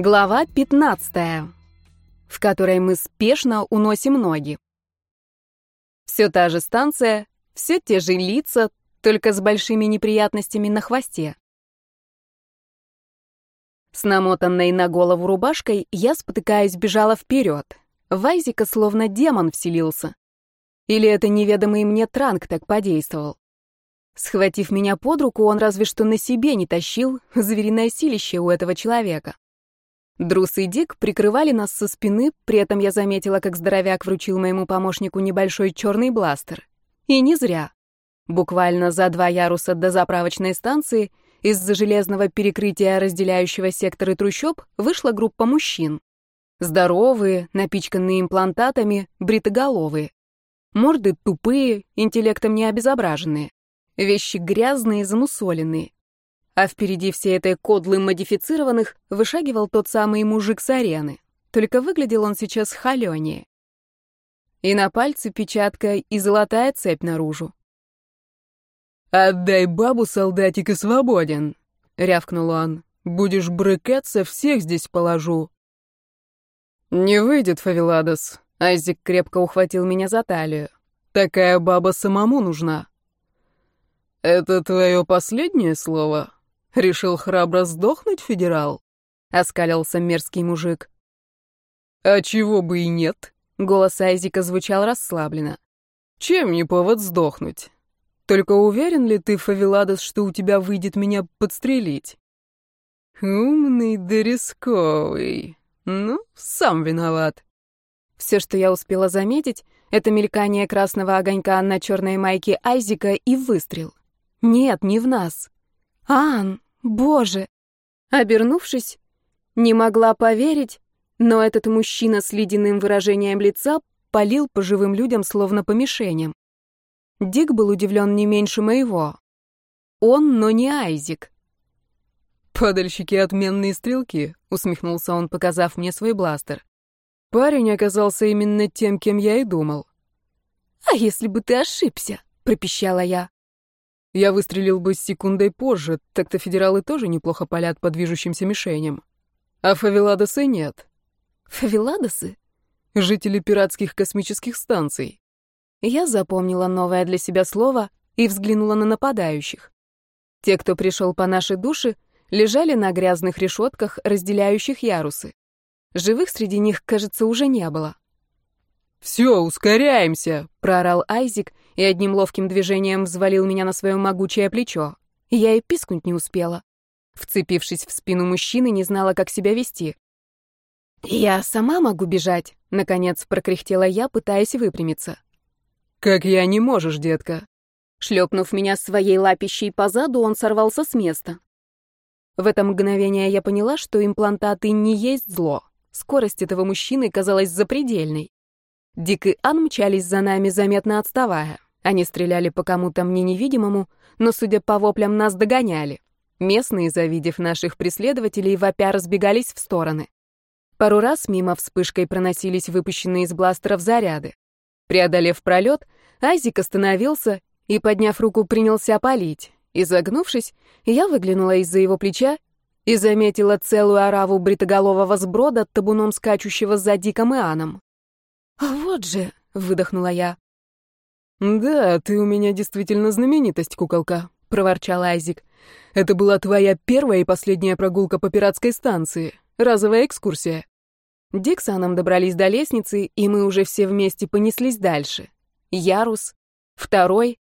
Глава 15, в которой мы спешно уносим ноги. Все та же станция, все те же лица, только с большими неприятностями на хвосте. С намотанной на голову рубашкой я, спотыкаясь, бежала вперед. Вайзика словно демон вселился. Или это неведомый мне транк так подействовал. Схватив меня под руку, он разве что на себе не тащил звериное силище у этого человека. Друс и Дик прикрывали нас со спины, при этом я заметила, как здоровяк вручил моему помощнику небольшой черный бластер. И не зря. Буквально за два яруса до заправочной станции из-за железного перекрытия, разделяющего секторы трущоб, вышла группа мужчин. Здоровые, напичканные имплантатами, бритоголовые. Морды тупые, интеллектом не обезображенные. Вещи грязные, замусоленные а впереди всей этой кодлы модифицированных вышагивал тот самый мужик с арены. Только выглядел он сейчас холенее. И на пальце печатка и золотая цепь наружу. «Отдай бабу, солдатик, и свободен», — рявкнул он. «Будешь брыкаться, всех здесь положу». «Не выйдет, Фавеладос», — Айзек крепко ухватил меня за талию. «Такая баба самому нужна». «Это твое последнее слово?» Решил храбро сдохнуть, федерал? Оскалился мерзкий мужик. А чего бы и нет? Голос Айзика звучал расслабленно. Чем не повод сдохнуть? Только уверен ли ты, Фавеладос, что у тебя выйдет меня подстрелить? Умный да рисковый. Ну, сам виноват. Все, что я успела заметить, это мелькание красного огонька на черной майке Айзика и выстрел. Нет, не в нас. Ан, боже! Обернувшись, не могла поверить, но этот мужчина с ледяным выражением лица полил по живым людям словно по мишеням. Дик был удивлен не меньше моего. Он, но не Айзик. «Падальщики — отменные стрелки», — усмехнулся он, показав мне свой бластер. «Парень оказался именно тем, кем я и думал». «А если бы ты ошибся?» — пропищала я. Я выстрелил бы с секундой позже, так-то федералы тоже неплохо палят по движущимся мишеням. А фавеладосы нет. Фавеладосы? Жители пиратских космических станций. Я запомнила новое для себя слово и взглянула на нападающих. Те, кто пришел по нашей душе, лежали на грязных решетках, разделяющих ярусы. Живых среди них, кажется, уже не было. «Все, ускоряемся!» — проорал Айзик и одним ловким движением взвалил меня на свое могучее плечо. Я и пискнуть не успела. Вцепившись в спину мужчины, не знала, как себя вести. «Я сама могу бежать», — наконец прокряхтела я, пытаясь выпрямиться. «Как я не можешь, детка?» Шлепнув меня своей лапищей по заду, он сорвался с места. В это мгновение я поняла, что имплантаты не есть зло. Скорость этого мужчины казалась запредельной. Дик и Ан мчались за нами, заметно отставая. Они стреляли по кому-то мне невидимому, но, судя по воплям, нас догоняли. Местные, завидев наших преследователей, вопя разбегались в стороны. Пару раз мимо вспышкой проносились выпущенные из бластеров заряды. Преодолев пролет, Айзик остановился и, подняв руку, принялся палить. Изогнувшись, я выглянула из-за его плеча и заметила целую ораву бритоголового сброда, табуном скачущего за Диком и Аном. «А вот же!» — выдохнула я. «Да, ты у меня действительно знаменитость, куколка», — проворчал Айзик. «Это была твоя первая и последняя прогулка по пиратской станции. Разовая экскурсия». Дик с Аном добрались до лестницы, и мы уже все вместе понеслись дальше. Ярус, второй.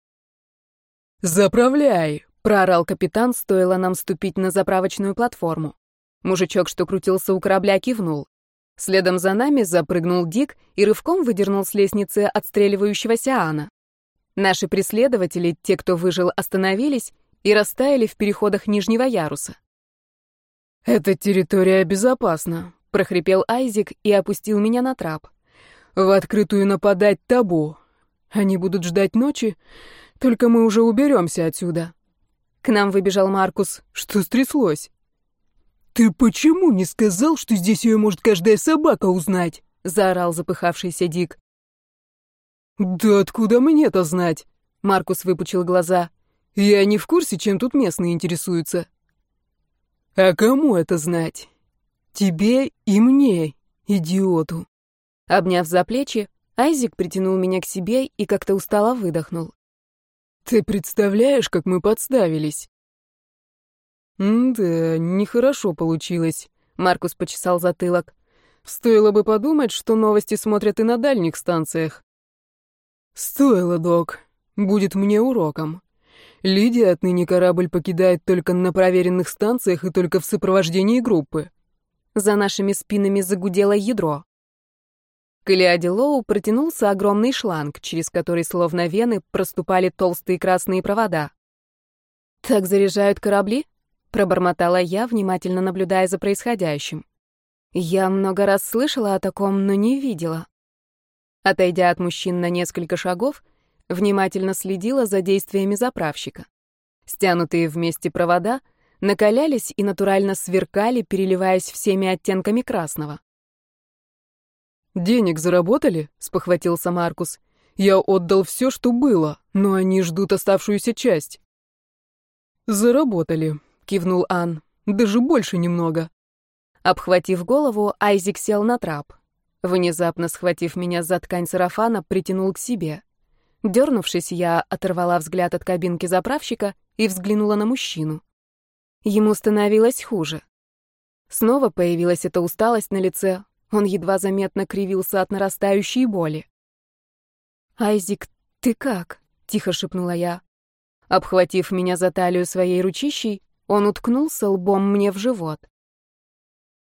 «Заправляй!» — проорал капитан, стоило нам ступить на заправочную платформу. Мужичок, что крутился у корабля, кивнул. Следом за нами запрыгнул Дик и рывком выдернул с лестницы отстреливающегося Ана. Наши преследователи, те, кто выжил, остановились и растаяли в переходах нижнего яруса. «Эта территория безопасна», — прохрипел Айзик и опустил меня на трап. «В открытую нападать табу. Они будут ждать ночи, только мы уже уберемся отсюда». К нам выбежал Маркус. «Что стряслось?» «Ты почему не сказал, что здесь ее может каждая собака узнать?» — заорал запыхавшийся Дик. «Да откуда мне-то знать?» — Маркус выпучил глаза. «Я не в курсе, чем тут местные интересуются». «А кому это знать? Тебе и мне, идиоту. Обняв за плечи, Айзик притянул меня к себе и как-то устало выдохнул. Ты представляешь, как мы подставились? «Да, нехорошо получилось», — Маркус почесал затылок. «Стоило бы подумать, что новости смотрят и на дальних станциях». «Стоило, док. Будет мне уроком. Лидия отныне корабль покидает только на проверенных станциях и только в сопровождении группы». За нашими спинами загудело ядро. К Илиаде Лоу протянулся огромный шланг, через который, словно вены, проступали толстые красные провода. «Так заряжают корабли?» Пробормотала я, внимательно наблюдая за происходящим. Я много раз слышала о таком, но не видела. Отойдя от мужчин на несколько шагов, внимательно следила за действиями заправщика. Стянутые вместе провода накалялись и натурально сверкали, переливаясь всеми оттенками красного. «Денег заработали?» — спохватился Маркус. «Я отдал все, что было, но они ждут оставшуюся часть». «Заработали», — кивнул Ан. «Даже больше немного». Обхватив голову, Айзик сел на трап. Внезапно схватив меня за ткань сарафана, притянул к себе. Дернувшись, я оторвала взгляд от кабинки заправщика и взглянула на мужчину. Ему становилось хуже. Снова появилась эта усталость на лице, он едва заметно кривился от нарастающей боли. «Айзик, ты как?» — тихо шепнула я. Обхватив меня за талию своей ручищей, он уткнулся лбом мне в живот.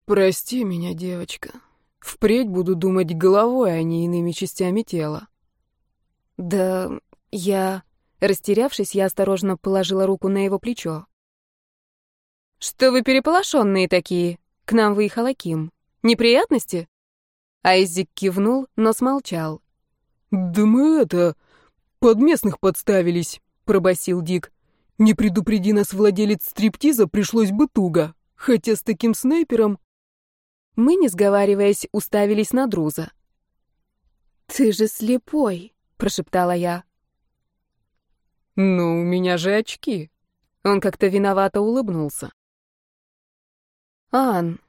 «Прости меня, девочка. Впредь буду думать головой, а не иными частями тела». «Да я...» Растерявшись, я осторожно положила руку на его плечо. «Что вы переполошенные такие? К нам выехала Ким. Неприятности?» Айзик кивнул, но смолчал. «Да мы это... под местных подставились», — пробасил Дик. Не предупреди нас владелец стриптиза, пришлось бы туго. Хотя с таким снайпером... Мы, не сговариваясь, уставились на Друза. «Ты же слепой», — прошептала я. «Ну, у меня же очки». Он как-то виновато улыбнулся. «Ан,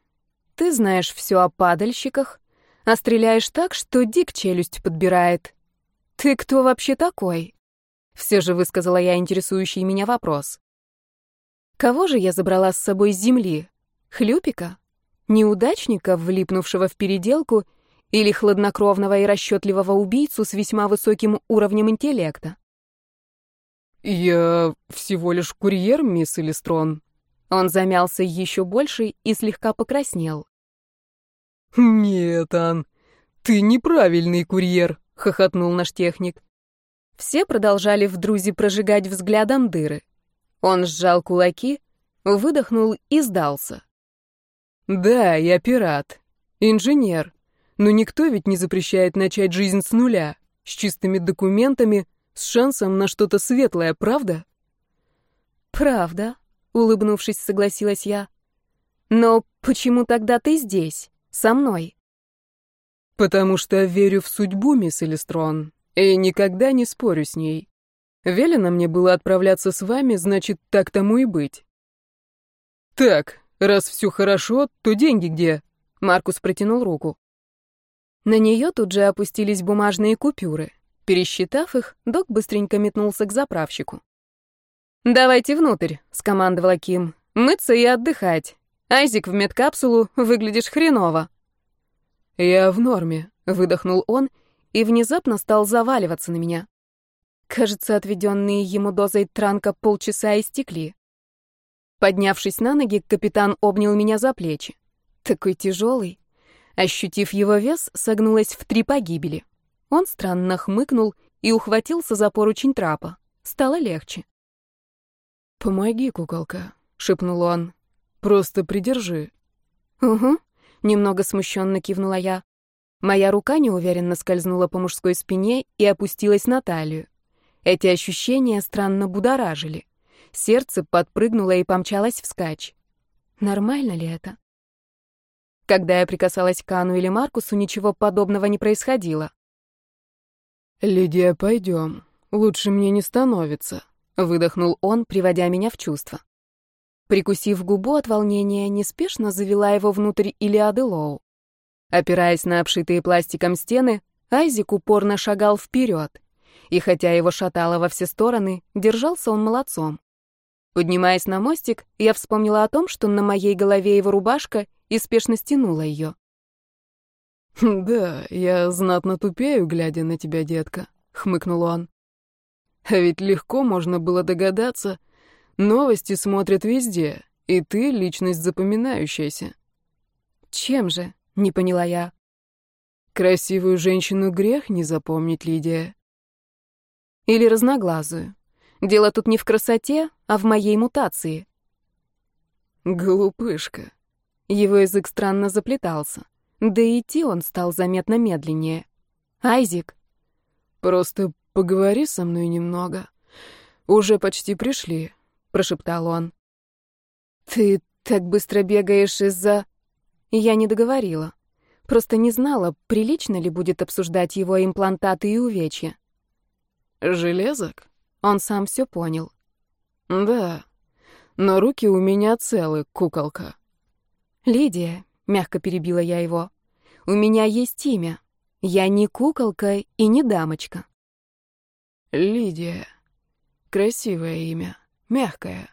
ты знаешь все о падальщиках, а стреляешь так, что Дик челюсть подбирает. Ты кто вообще такой?» Все же высказала я интересующий меня вопрос. Кого же я забрала с собой с земли? Хлюпика? Неудачника, влипнувшего в переделку, или хладнокровного и расчетливого убийцу с весьма высоким уровнем интеллекта? «Я всего лишь курьер, мисс Элистрон». Он замялся еще больше и слегка покраснел. «Нет, Ан, ты неправильный курьер», — хохотнул наш техник. Все продолжали в друзе прожигать взглядом дыры. Он сжал кулаки, выдохнул и сдался. «Да, я пират. Инженер. Но никто ведь не запрещает начать жизнь с нуля, с чистыми документами, с шансом на что-то светлое, правда?» «Правда», — улыбнувшись, согласилась я. «Но почему тогда ты здесь, со мной?» «Потому что верю в судьбу, мисс Элистрон и никогда не спорю с ней. Велено мне было отправляться с вами, значит, так тому и быть. Так, раз все хорошо, то деньги где? Маркус протянул руку. На нее тут же опустились бумажные купюры. Пересчитав их, док быстренько метнулся к заправщику. «Давайте внутрь», — скомандовала Ким. «Мыться и отдыхать. Айзик в медкапсулу, выглядишь хреново». «Я в норме», — выдохнул он и внезапно стал заваливаться на меня. Кажется, отведенные ему дозой транка полчаса истекли. Поднявшись на ноги, капитан обнял меня за плечи. Такой тяжелый. Ощутив его вес, согнулась в три погибели. Он странно хмыкнул и ухватился за поручень трапа. Стало легче. «Помоги, куколка», — шепнул он. «Просто придержи». «Угу», — немного смущенно кивнула я. Моя рука неуверенно скользнула по мужской спине и опустилась на талию. Эти ощущения странно будоражили. Сердце подпрыгнуло и помчалось вскачь. Нормально ли это? Когда я прикасалась к Ану или Маркусу, ничего подобного не происходило. «Лидия, пойдем. Лучше мне не становится», — выдохнул он, приводя меня в чувство. Прикусив губу от волнения, неспешно завела его внутрь Илиады Лоу. Опираясь на обшитые пластиком стены, Айзик упорно шагал вперед. И хотя его шатало во все стороны, держался он молодцом. Поднимаясь на мостик, я вспомнила о том, что на моей голове его рубашка и спешно стянула ее. «Да, я знатно тупею, глядя на тебя, детка», — хмыкнул он. «А ведь легко можно было догадаться. Новости смотрят везде, и ты — личность запоминающаяся». «Чем же?» — не поняла я. Красивую женщину грех не запомнить, Лидия. Или разноглазую. Дело тут не в красоте, а в моей мутации. Глупышка. Его язык странно заплетался. Да и идти он стал заметно медленнее. Айзик. Просто поговори со мной немного. Уже почти пришли, прошептал он. Ты так быстро бегаешь из-за... Я не договорила. Просто не знала, прилично ли будет обсуждать его имплантаты и увечья. «Железок?» Он сам все понял. «Да, но руки у меня целы, куколка». «Лидия», — мягко перебила я его, — «у меня есть имя. Я не куколка и не дамочка». «Лидия. Красивое имя, мягкое».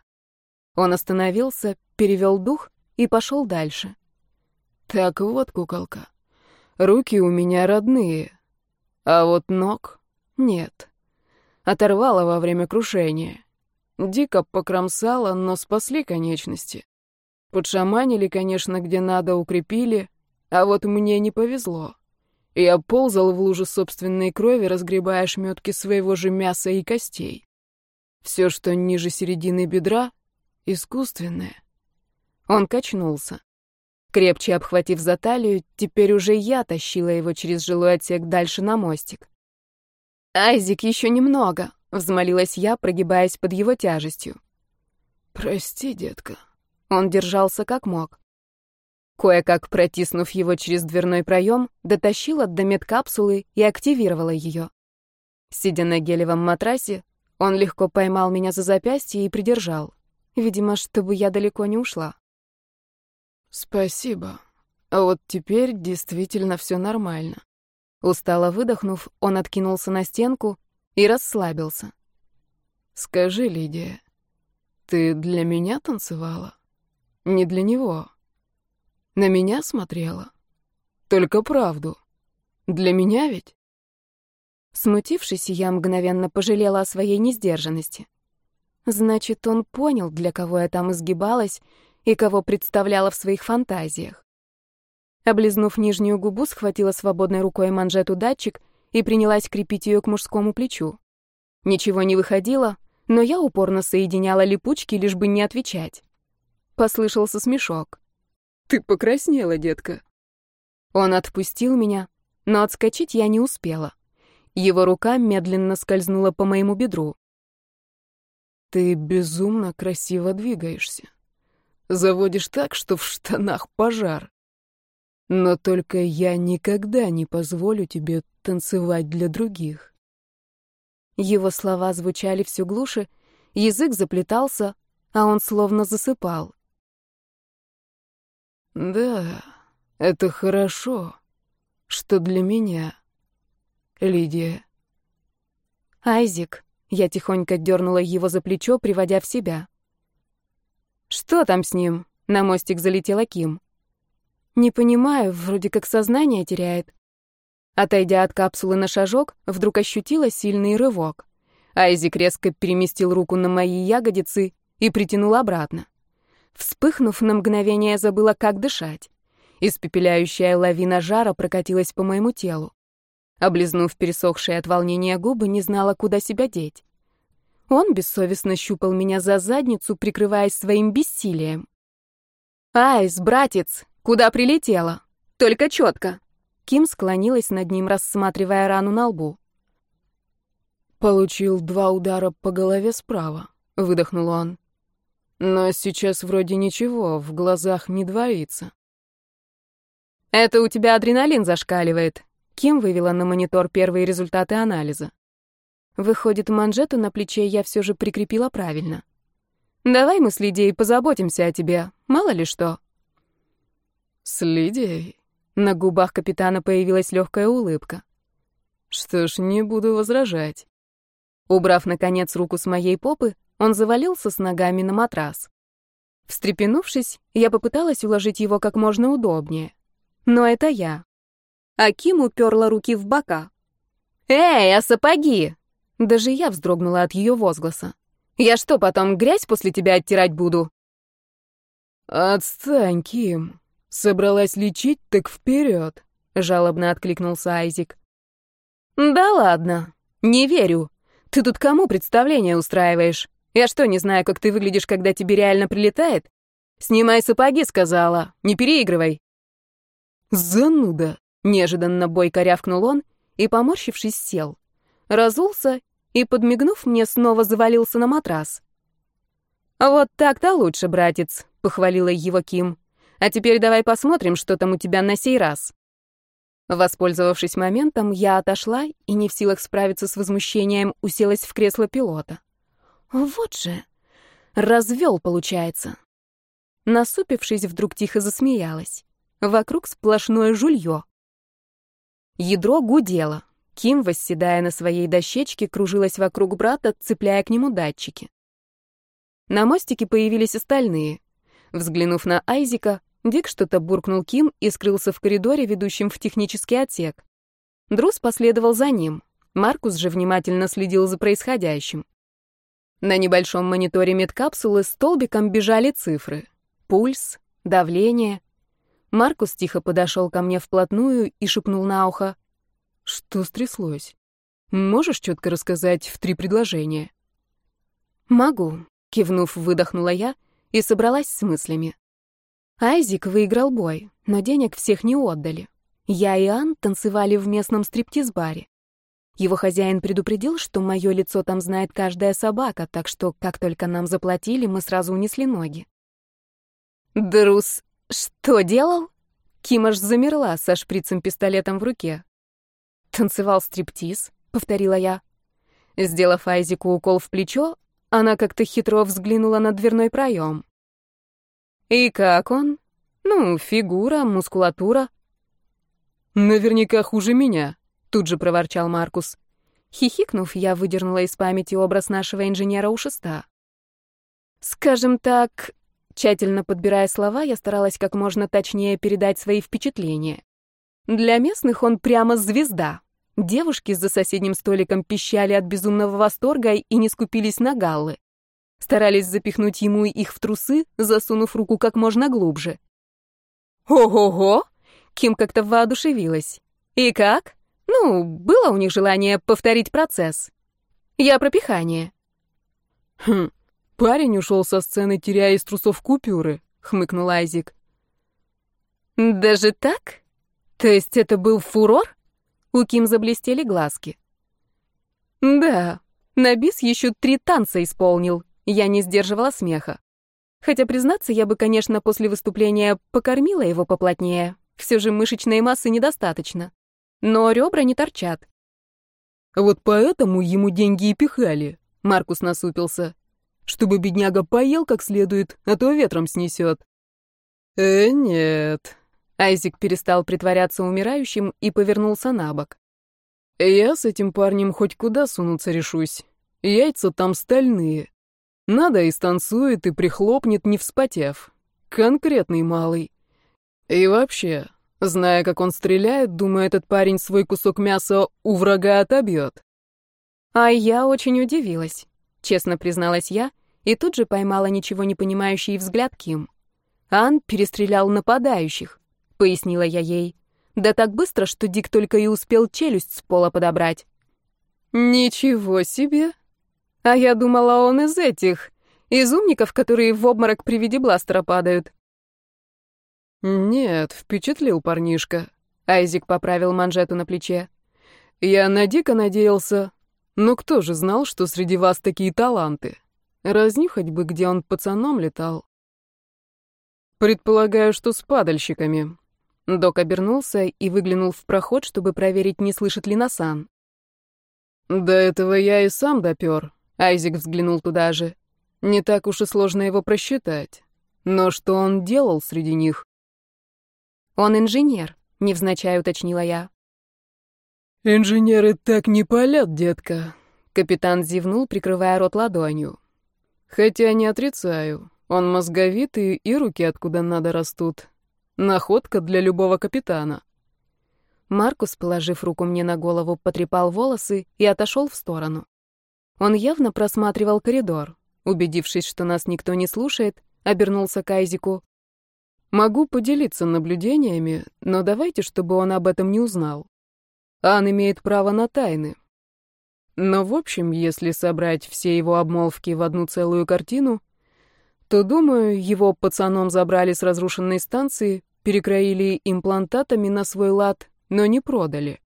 Он остановился, перевел дух и пошел дальше. Так вот, куколка, руки у меня родные, а вот ног нет. Оторвала во время крушения. Дико покромсала, но спасли конечности. Подшаманили, конечно, где надо, укрепили, а вот мне не повезло. Я ползал в луже собственной крови, разгребая шметки своего же мяса и костей. Все, что ниже середины бедра, искусственное. Он качнулся. Крепче обхватив за талию, теперь уже я тащила его через жилой отсек дальше на мостик. «Айзик, еще немного», — взмолилась я, прогибаясь под его тяжестью. «Прости, детка». Он держался как мог. Кое-как протиснув его через дверной проем, дотащила до медкапсулы и активировала ее. Сидя на гелевом матрасе, он легко поймал меня за запястье и придержал. Видимо, чтобы я далеко не ушла. «Спасибо. А вот теперь действительно все нормально». Устало выдохнув, он откинулся на стенку и расслабился. «Скажи, Лидия, ты для меня танцевала? Не для него. На меня смотрела? Только правду. Для меня ведь?» Смутившись, я мгновенно пожалела о своей несдержанности. Значит, он понял, для кого я там изгибалась, и кого представляла в своих фантазиях. Облизнув нижнюю губу, схватила свободной рукой манжету датчик и принялась крепить ее к мужскому плечу. Ничего не выходило, но я упорно соединяла липучки, лишь бы не отвечать. Послышался смешок. «Ты покраснела, детка». Он отпустил меня, но отскочить я не успела. Его рука медленно скользнула по моему бедру. «Ты безумно красиво двигаешься. Заводишь так, что в штанах пожар. Но только я никогда не позволю тебе танцевать для других. Его слова звучали все глуше, язык заплетался, а он словно засыпал. Да, это хорошо, что для меня, Лидия. Айзик, я тихонько дернула его за плечо, приводя в себя. «Что там с ним?» — на мостик залетела Ким. «Не понимаю, вроде как сознание теряет». Отойдя от капсулы на шажок, вдруг ощутила сильный рывок. Айзик резко переместил руку на мои ягодицы и притянул обратно. Вспыхнув, на мгновение забыла, как дышать. Испепеляющая лавина жара прокатилась по моему телу. Облизнув пересохшие от волнения губы, не знала, куда себя деть. Он бессовестно щупал меня за задницу, прикрываясь своим бессилием. «Айс, братец, куда прилетела? Только четко!» Ким склонилась над ним, рассматривая рану на лбу. «Получил два удара по голове справа», — выдохнул он. «Но сейчас вроде ничего, в глазах не двоится». «Это у тебя адреналин зашкаливает», — Ким вывела на монитор первые результаты анализа. Выходит, манжету на плече я все же прикрепила правильно. Давай мы с Лидией позаботимся о тебе, мало ли что». «С Лидией?» На губах капитана появилась легкая улыбка. «Что ж, не буду возражать». Убрав, наконец, руку с моей попы, он завалился с ногами на матрас. Встрепенувшись, я попыталась уложить его как можно удобнее. Но это я. Аким уперла руки в бока. «Эй, а сапоги?» Даже я вздрогнула от ее возгласа. «Я что, потом грязь после тебя оттирать буду?» «Отстань, Ким. Собралась лечить, так вперед!» — жалобно откликнулся Айзик. «Да ладно, не верю. Ты тут кому представление устраиваешь? Я что, не знаю, как ты выглядишь, когда тебе реально прилетает? Снимай сапоги, сказала, не переигрывай». «Зануда!» — неожиданно бойко рявкнул он и, поморщившись, сел. Разулся и, подмигнув мне, снова завалился на матрас. «Вот так-то лучше, братец», — похвалила его Ким. «А теперь давай посмотрим, что там у тебя на сей раз». Воспользовавшись моментом, я отошла и, не в силах справиться с возмущением, уселась в кресло пилота. Вот же. Развел, получается. Насупившись, вдруг тихо засмеялась. Вокруг сплошное жулье. Ядро гудело. Ким, восседая на своей дощечке, кружилась вокруг брата, цепляя к нему датчики. На мостике появились остальные. Взглянув на Айзика, Дик что-то буркнул Ким и скрылся в коридоре, ведущем в технический отсек. Друз последовал за ним. Маркус же внимательно следил за происходящим. На небольшом мониторе медкапсулы столбиком бежали цифры. Пульс, давление. Маркус тихо подошел ко мне вплотную и шепнул на ухо. «Что стряслось? Можешь четко рассказать в три предложения?» «Могу», — кивнув, выдохнула я и собралась с мыслями. Айзик выиграл бой, но денег всех не отдали. Я и Ан танцевали в местном стриптиз-баре. Его хозяин предупредил, что мое лицо там знает каждая собака, так что, как только нам заплатили, мы сразу унесли ноги. «Друс, что делал?» Ким аж замерла со шприцем-пистолетом в руке. «Танцевал стриптиз», — повторила я. Сделав Айзику укол в плечо, она как-то хитро взглянула на дверной проем. «И как он? Ну, фигура, мускулатура». «Наверняка хуже меня», Тут же проворчал Маркус. Хихикнув, я выдернула из памяти образ нашего инженера у шеста. Скажем так, тщательно подбирая слова, я старалась как можно точнее передать свои впечатления. Для местных он прямо звезда. Девушки за соседним столиком пищали от безумного восторга и не скупились на галлы. Старались запихнуть ему их в трусы, засунув руку как можно глубже. «Ого-го!» — Ким как-то воодушевилась. «И как?» Ну, было у них желание повторить процесс. Я про пихание. Хм, парень ушел со сцены, теряя из трусов купюры, хмыкнул Айзик. Даже так? То есть это был фурор? У Ким заблестели глазки. Да, на бис еще три танца исполнил. Я не сдерживала смеха. Хотя, признаться, я бы, конечно, после выступления покормила его поплотнее. Все же мышечной массы недостаточно но ребра не торчат. Вот поэтому ему деньги и пихали, Маркус насупился. Чтобы бедняга поел как следует, а то ветром снесет. Э, нет. Айзик перестал притворяться умирающим и повернулся на бок. Я с этим парнем хоть куда сунуться решусь. Яйца там стальные. Надо и станцует, и прихлопнет, не вспотев. Конкретный малый. И вообще, Зная, как он стреляет, думаю, этот парень свой кусок мяса у врага отобьет. А я очень удивилась, честно призналась я, и тут же поймала ничего не понимающий взгляд Ким. Ан перестрелял нападающих, пояснила я ей. Да так быстро, что Дик только и успел челюсть с пола подобрать. Ничего себе. А я думала, он из этих, из умников, которые в обморок при виде бластера падают. «Нет, впечатлил парнишка», — Айзик поправил манжету на плече. «Я на дико надеялся. Но кто же знал, что среди вас такие таланты? Разнюхать бы, где он пацаном летал». «Предполагаю, что с падальщиками». Док обернулся и выглянул в проход, чтобы проверить, не слышит ли Насан. «До этого я и сам допер», — Айзик взглянул туда же. Не так уж и сложно его просчитать. Но что он делал среди них? Он инженер, невзначай уточнила я. Инженеры так не палят, детка. Капитан зевнул, прикрывая рот ладонью. Хотя не отрицаю, он мозговитый и руки откуда надо растут. Находка для любого капитана. Маркус, положив руку мне на голову, потрепал волосы и отошел в сторону. Он явно просматривал коридор. Убедившись, что нас никто не слушает, обернулся к Айзику. «Могу поделиться наблюдениями, но давайте, чтобы он об этом не узнал. Ан имеет право на тайны. Но, в общем, если собрать все его обмолвки в одну целую картину, то, думаю, его пацаном забрали с разрушенной станции, перекроили имплантатами на свой лад, но не продали.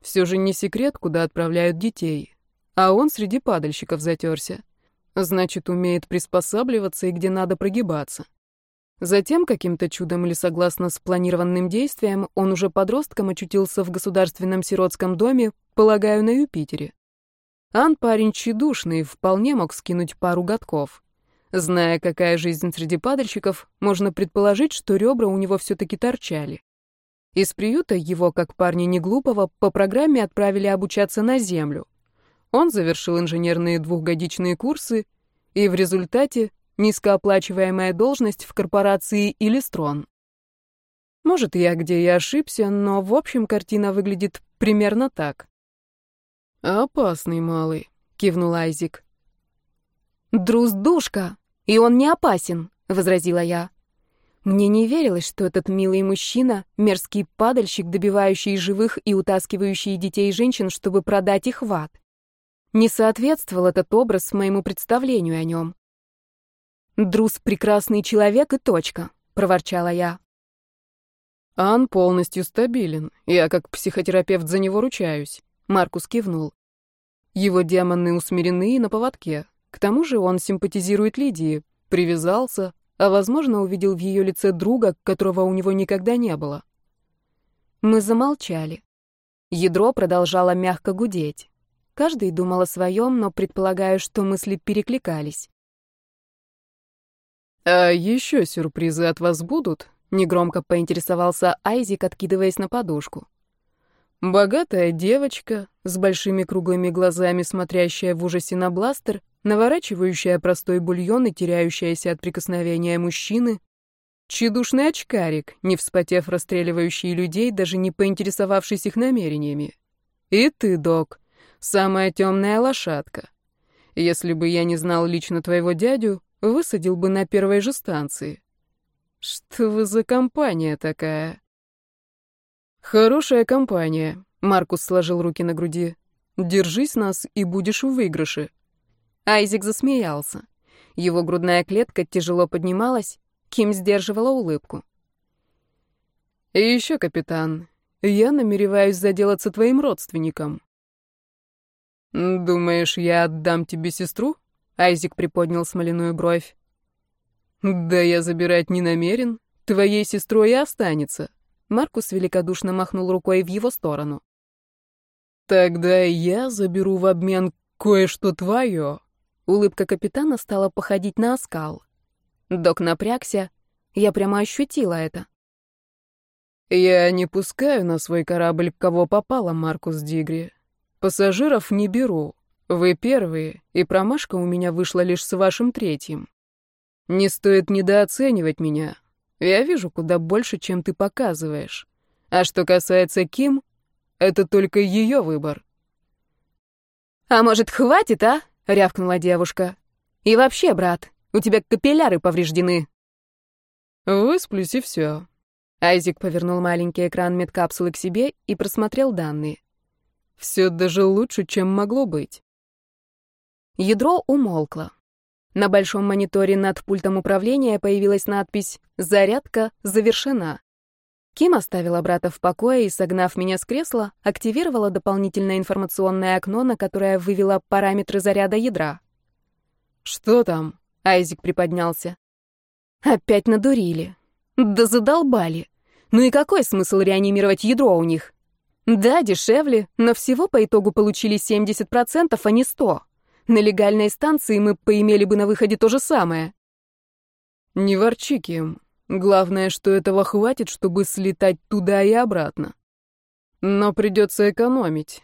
Все же не секрет, куда отправляют детей. А он среди падальщиков затерся. Значит, умеет приспосабливаться и где надо прогибаться. Затем, каким-то чудом или согласно спланированным действиям, он уже подростком очутился в государственном сиротском доме, полагаю, на Юпитере. Ан парень тщедушный, вполне мог скинуть пару годков. Зная, какая жизнь среди падальщиков, можно предположить, что ребра у него все-таки торчали. Из приюта его, как парня неглупого, по программе отправили обучаться на землю. Он завершил инженерные двухгодичные курсы, и в результате низкооплачиваемая должность в корпорации Илистрон. Может, я где и ошибся, но в общем картина выглядит примерно так. «Опасный малый», — кивнул Айзик. «Друз душка, и он не опасен», — возразила я. Мне не верилось, что этот милый мужчина — мерзкий падальщик, добивающий живых и утаскивающий детей и женщин, чтобы продать их в ад. Не соответствовал этот образ моему представлению о нем. «Друз — прекрасный человек и точка», — проворчала я. «Ан полностью стабилен. Я как психотерапевт за него ручаюсь», — Маркус кивнул. «Его демоны усмирены и на поводке. К тому же он симпатизирует Лидии, привязался, а, возможно, увидел в ее лице друга, которого у него никогда не было». Мы замолчали. Ядро продолжало мягко гудеть. Каждый думал о своем, но предполагаю, что мысли перекликались. «А еще сюрпризы от вас будут?» — негромко поинтересовался Айзик, откидываясь на подушку. Богатая девочка, с большими круглыми глазами, смотрящая в ужасе на бластер, наворачивающая простой бульон и теряющаяся от прикосновения мужчины, чедушный очкарик, не вспотев расстреливающий людей, даже не поинтересовавшись их намерениями. И ты, док, Самая темная лошадка. Если бы я не знал лично твоего дядю, высадил бы на первой же станции. Что вы за компания такая? Хорошая компания. Маркус сложил руки на груди. Держись нас, и будешь в выигрыше. Айзек засмеялся. Его грудная клетка тяжело поднималась, Ким сдерживала улыбку. И еще, капитан, я намереваюсь заделаться твоим родственником. «Думаешь, я отдам тебе сестру?» Айзик приподнял смоляную бровь. «Да я забирать не намерен. Твоей сестрой и останется». Маркус великодушно махнул рукой в его сторону. «Тогда я заберу в обмен кое-что твое». Улыбка капитана стала походить на оскал. Док напрягся. Я прямо ощутила это. «Я не пускаю на свой корабль, кого попало, Маркус Дигри. Пассажиров не беру. Вы первые, и промашка у меня вышла лишь с вашим третьим. Не стоит недооценивать меня. Я вижу куда больше, чем ты показываешь. А что касается Ким, это только ее выбор. «А может, хватит, а?» — рявкнула девушка. «И вообще, брат, у тебя капилляры повреждены». «Высплюсь и все». Айзик повернул маленький экран медкапсулы к себе и просмотрел данные. Все даже лучше, чем могло быть. Ядро умолкло. На большом мониторе над пультом управления появилась надпись «Зарядка завершена». Ким оставила брата в покое и, согнав меня с кресла, активировала дополнительное информационное окно, на которое вывела параметры заряда ядра. «Что там?» — Айзик приподнялся. «Опять надурили. Да задолбали. Ну и какой смысл реанимировать ядро у них? Да, дешевле, но всего по итогу получили 70%, а не 100%. На легальной станции мы поимели бы на выходе то же самое. Не ворчи, Ким. Главное, что этого хватит, чтобы слетать туда и обратно. Но придется экономить.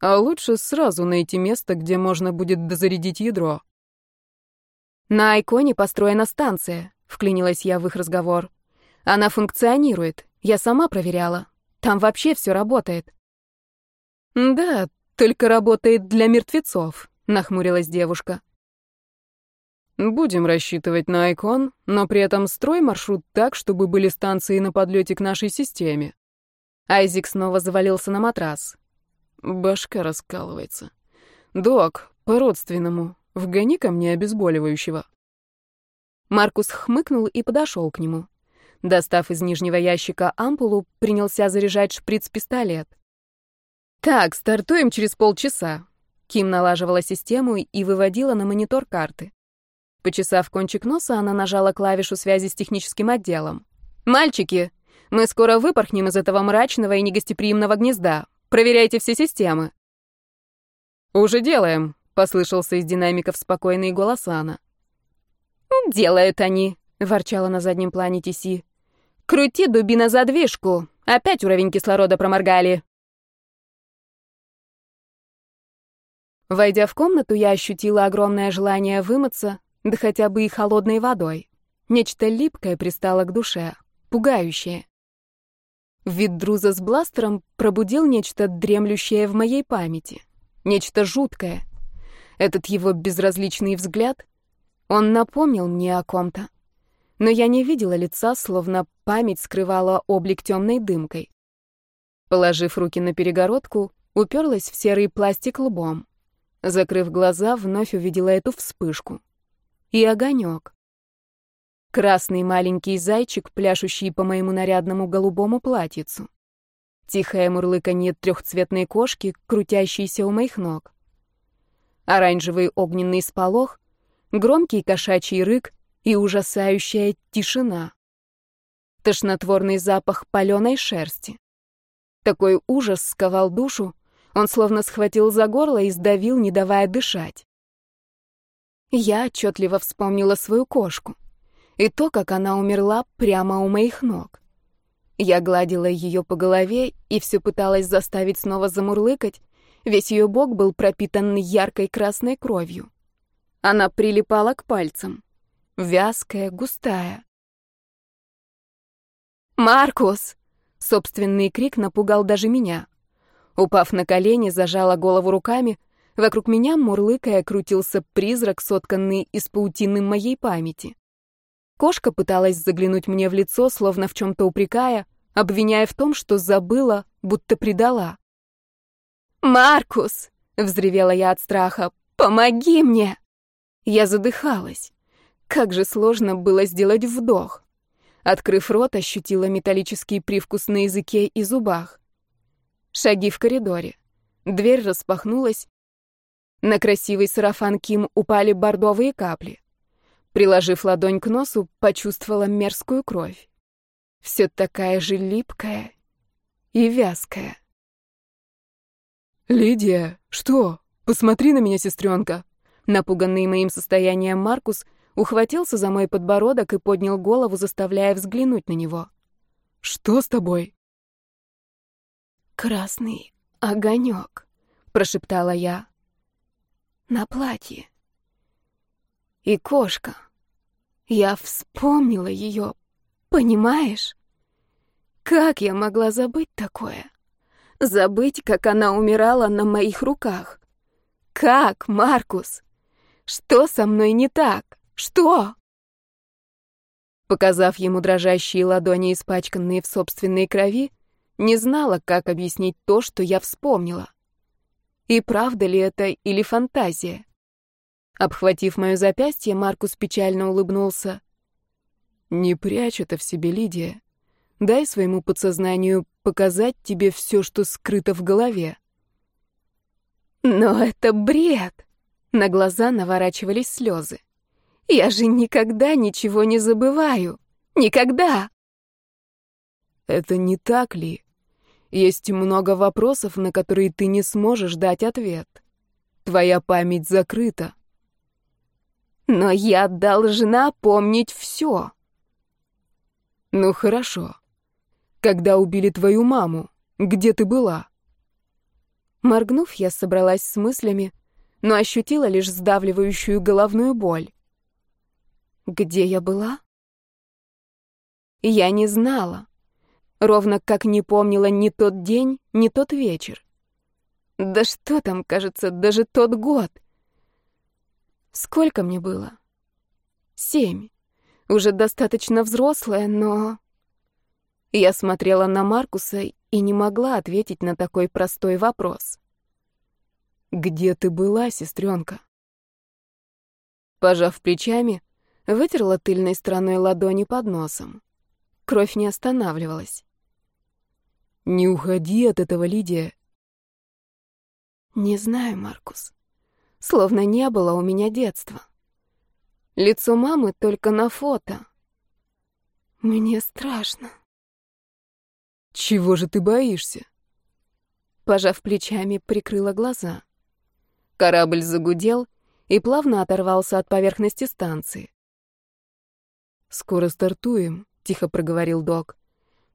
А лучше сразу найти место, где можно будет дозарядить ядро. На Айконе построена станция, вклинилась я в их разговор. Она функционирует. Я сама проверяла. Там вообще все работает. Да, только работает для мертвецов, нахмурилась девушка. Будем рассчитывать на Айкон, но при этом строй маршрут так, чтобы были станции на подлете к нашей системе. Айзик снова завалился на матрас. Башка раскалывается. Док, по-родственному, вгони ко мне обезболивающего. Маркус хмыкнул и подошел к нему. Достав из нижнего ящика ампулу, принялся заряжать шприц-пистолет. «Так, стартуем через полчаса». Ким налаживала систему и выводила на монитор карты. Почесав кончик носа, она нажала клавишу связи с техническим отделом. «Мальчики, мы скоро выпорхнем из этого мрачного и негостеприимного гнезда. Проверяйте все системы». «Уже делаем», — послышался из динамиков спокойный голос Анна. «Делают они», — ворчала на заднем плане Тиси. «Крути, дубина, задвижку. Опять уровень кислорода проморгали». Войдя в комнату, я ощутила огромное желание вымыться, да хотя бы и холодной водой. Нечто липкое пристало к душе, пугающее. Вид друза с бластером пробудил нечто дремлющее в моей памяти. Нечто жуткое. Этот его безразличный взгляд, он напомнил мне о ком-то. Но я не видела лица, словно память скрывала облик темной дымкой. Положив руки на перегородку, уперлась в серый пластик лбом. Закрыв глаза, вновь увидела эту вспышку. И огонек. Красный маленький зайчик, пляшущий по моему нарядному голубому платьицу. Тихое мурлыканье трехцветной кошки, крутящейся у моих ног. Оранжевый огненный сполох, громкий кошачий рык и ужасающая тишина. Тошнотворный запах паленой шерсти. Такой ужас сковал душу, он словно схватил за горло и сдавил, не давая дышать. Я отчетливо вспомнила свою кошку и то, как она умерла прямо у моих ног. Я гладила ее по голове и все пыталась заставить снова замурлыкать, весь ее бок был пропитан яркой красной кровью. Она прилипала к пальцам, вязкая, густая. «Маркус!» — собственный крик напугал даже меня. Упав на колени, зажала голову руками, вокруг меня, мурлыкая, крутился призрак, сотканный из паутины моей памяти. Кошка пыталась заглянуть мне в лицо, словно в чем-то упрекая, обвиняя в том, что забыла, будто предала. «Маркус!» — взревела я от страха. «Помоги мне!» Я задыхалась. Как же сложно было сделать вдох. Открыв рот, ощутила металлический привкус на языке и зубах. Шаги в коридоре. Дверь распахнулась. На красивый сарафан Ким упали бордовые капли. Приложив ладонь к носу, почувствовала мерзкую кровь. Все такая же липкая и вязкая. «Лидия, что? Посмотри на меня, сестренка!» Напуганный моим состоянием Маркус ухватился за мой подбородок и поднял голову, заставляя взглянуть на него. «Что с тобой?» «Красный огонек», — прошептала я. «На платье. И кошка. Я вспомнила ее, понимаешь? Как я могла забыть такое? Забыть, как она умирала на моих руках? Как, Маркус? Что со мной не так? Что? Показав ему дрожащие ладони, испачканные в собственной крови, не знала, как объяснить то, что я вспомнила. И правда ли это или фантазия? Обхватив мое запястье, Маркус печально улыбнулся. «Не прячь это в себе, Лидия. Дай своему подсознанию показать тебе все, что скрыто в голове». «Но это бред!» На глаза наворачивались слезы. «Я же никогда ничего не забываю! Никогда!» «Это не так ли? Есть много вопросов, на которые ты не сможешь дать ответ. Твоя память закрыта. Но я должна помнить все. Ну хорошо. Когда убили твою маму, где ты была? Моргнув, я собралась с мыслями, но ощутила лишь сдавливающую головную боль. Где я была? Я не знала. Ровно как не помнила ни тот день, ни тот вечер. Да что там, кажется, даже тот год. Сколько мне было? Семь. Уже достаточно взрослая, но... Я смотрела на Маркуса и не могла ответить на такой простой вопрос. «Где ты была, сестренка?» Пожав плечами, вытерла тыльной стороной ладони под носом. Кровь не останавливалась. «Не уходи от этого, Лидия». «Не знаю, Маркус. Словно не было у меня детства. Лицо мамы только на фото. Мне страшно». «Чего же ты боишься?» Пожав плечами, прикрыла глаза. Корабль загудел и плавно оторвался от поверхности станции. «Скоро стартуем», — тихо проговорил док.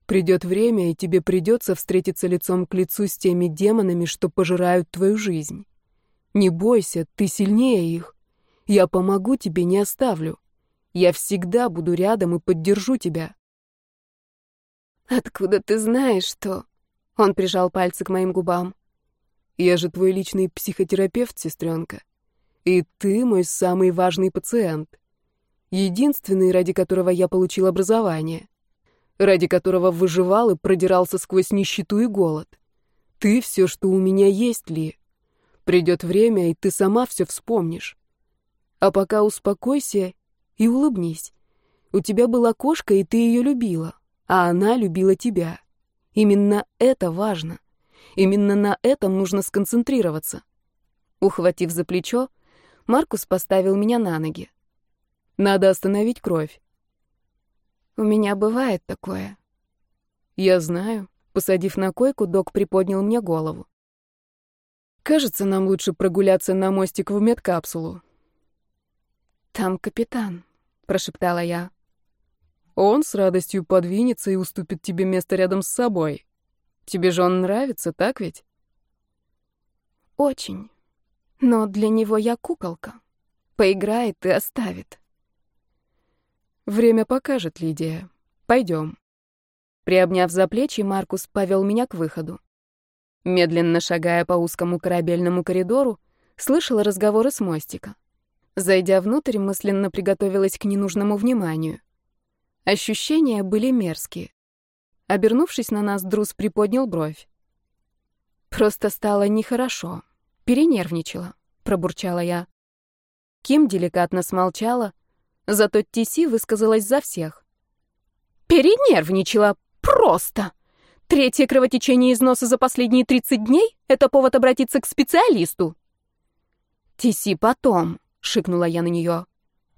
«Придет время, и тебе придется встретиться лицом к лицу с теми демонами, что пожирают твою жизнь. Не бойся, ты сильнее их. Я помогу тебе, не оставлю. Я всегда буду рядом и поддержу тебя». «Откуда ты знаешь, что...» Он прижал пальцы к моим губам. «Я же твой личный психотерапевт, сестренка. И ты мой самый важный пациент. Единственный, ради которого я получил образование. Ради которого выживал и продирался сквозь нищету и голод. Ты все, что у меня есть, Ли. Придет время, и ты сама все вспомнишь. А пока успокойся и улыбнись. У тебя была кошка, и ты ее любила а она любила тебя. Именно это важно. Именно на этом нужно сконцентрироваться. Ухватив за плечо, Маркус поставил меня на ноги. Надо остановить кровь. У меня бывает такое. Я знаю. Посадив на койку, док приподнял мне голову. Кажется, нам лучше прогуляться на мостик в медкапсулу. Там капитан, прошептала я. Он с радостью подвинется и уступит тебе место рядом с собой. Тебе же он нравится, так ведь? Очень. Но для него я куколка. Поиграет и оставит. Время покажет, Лидия. Пойдем. Приобняв за плечи, Маркус повел меня к выходу. Медленно шагая по узкому корабельному коридору, слышала разговоры с мостика. Зайдя внутрь, мысленно приготовилась к ненужному вниманию. Ощущения были мерзкие. Обернувшись на нас, Друз приподнял бровь. «Просто стало нехорошо. Перенервничала», — пробурчала я. Ким деликатно смолчала, зато Тиси высказалась за всех. «Перенервничала! Просто! Третье кровотечение из носа за последние 30 дней — это повод обратиться к специалисту!» «Тиси потом!» — шикнула я на нее.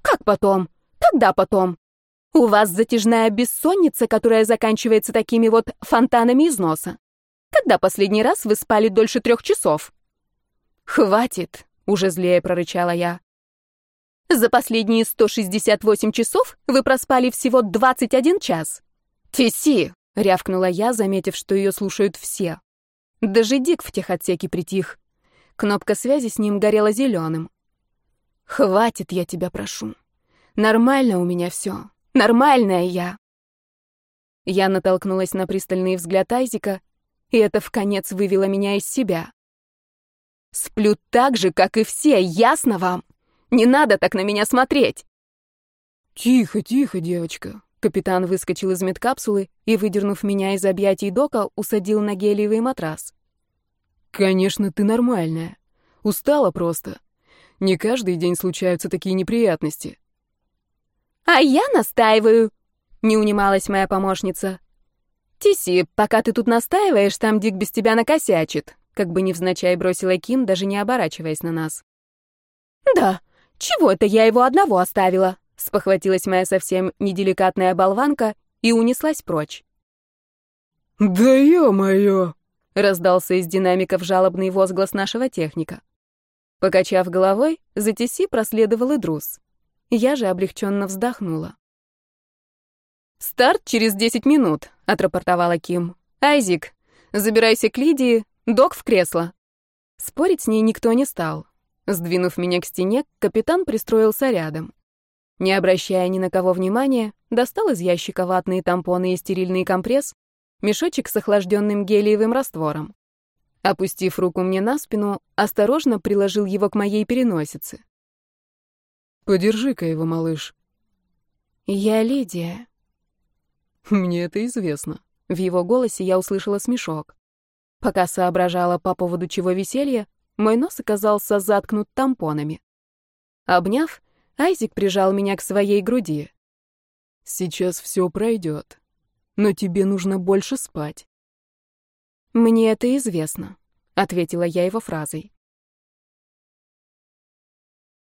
«Как потом? Когда потом? У вас затяжная бессонница, которая заканчивается такими вот фонтанами из носа. Когда последний раз вы спали дольше трех часов? Хватит, уже злее прорычала я. За последние 168 часов вы проспали всего 21 час. Тиси, рявкнула я, заметив, что ее слушают все. Даже Дик в техотсеке притих. Кнопка связи с ним горела зеленым. Хватит, я тебя прошу. Нормально у меня все. Нормальная я. Я натолкнулась на пристальный взгляд Айзика, и это в конец вывело меня из себя. Сплю так же, как и все, ясно вам? Не надо так на меня смотреть. Тихо, тихо, девочка. Капитан выскочил из медкапсулы и, выдернув меня из объятий Дока, усадил на гелиевый матрас. Конечно, ты нормальная. Устала просто. Не каждый день случаются такие неприятности. «А я настаиваю», — не унималась моя помощница. «Тиси, пока ты тут настаиваешь, там Дик без тебя накосячит», как бы невзначай бросила Ким, даже не оборачиваясь на нас. «Да, чего это я его одного оставила?» спохватилась моя совсем неделикатная болванка и унеслась прочь. «Да ё-моё!» — раздался из динамиков жалобный возглас нашего техника. Покачав головой, за Тиси проследовал и Друз. Я же облегченно вздохнула. «Старт через десять минут», — отрапортовала Ким. «Айзик, забирайся к Лидии, док в кресло». Спорить с ней никто не стал. Сдвинув меня к стене, капитан пристроился рядом. Не обращая ни на кого внимания, достал из ящика ватные тампоны и стерильный компресс, мешочек с охлажденным гелиевым раствором. Опустив руку мне на спину, осторожно приложил его к моей переносице. «Подержи-ка его, малыш». «Я Лидия». «Мне это известно». В его голосе я услышала смешок. Пока соображала по поводу чего веселья, мой нос оказался заткнут тампонами. Обняв, Айзик прижал меня к своей груди. «Сейчас все пройдет, но тебе нужно больше спать». «Мне это известно», — ответила я его фразой.